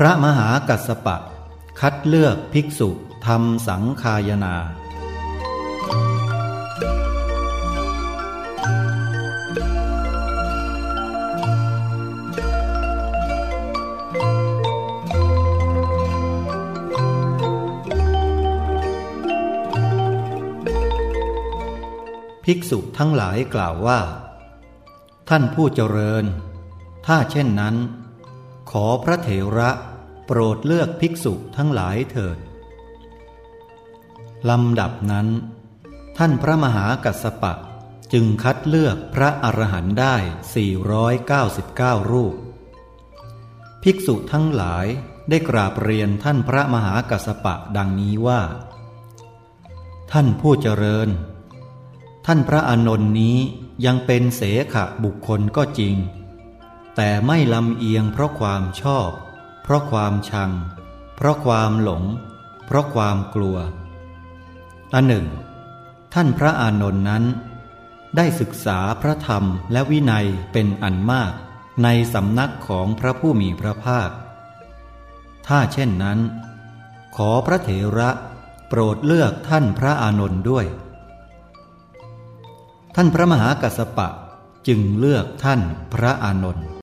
พระมหากัสสปะ คัดเลือกภิกษุทำสังคายนา ภิกษุทั้งหลายกล่าวว่า ท่านผู้เจริญ ถ้าเช่นนั้น ขอพระเถระโปรดเลือกภิกษุทั้งหลายเถิด ลำดับนั้น ท่านพระมหากัสสปะจึงคัดเลือกพระอรหันต์ได้ 499 รูป ภิกษุทั้งหลายได้กราบเรียนท่านพระมหากัสสปะดังนี้ว่า ท่านผู้เจริญ ท่านพระอานนท์นี้ยังเป็นเสขะบุคคลก็จริง แต่ไม่ลำเอียงเพราะความชอบ เพราะความชัง เพราะความหลง เพราะความกลัว อันหนึ่ง ท่านพระอานนท์นั้น ได้ศึกษาพระธรรมและวินัยเป็นอันมาก ในสำนักของพระผู้มีพระภาค ถ้าเช่นนั้น ขอพระเถระโปรดเลือกท่านพระอานนท์ด้วย ท่านพระมหากัสสปะจึงเลือกท่านพระอานนท์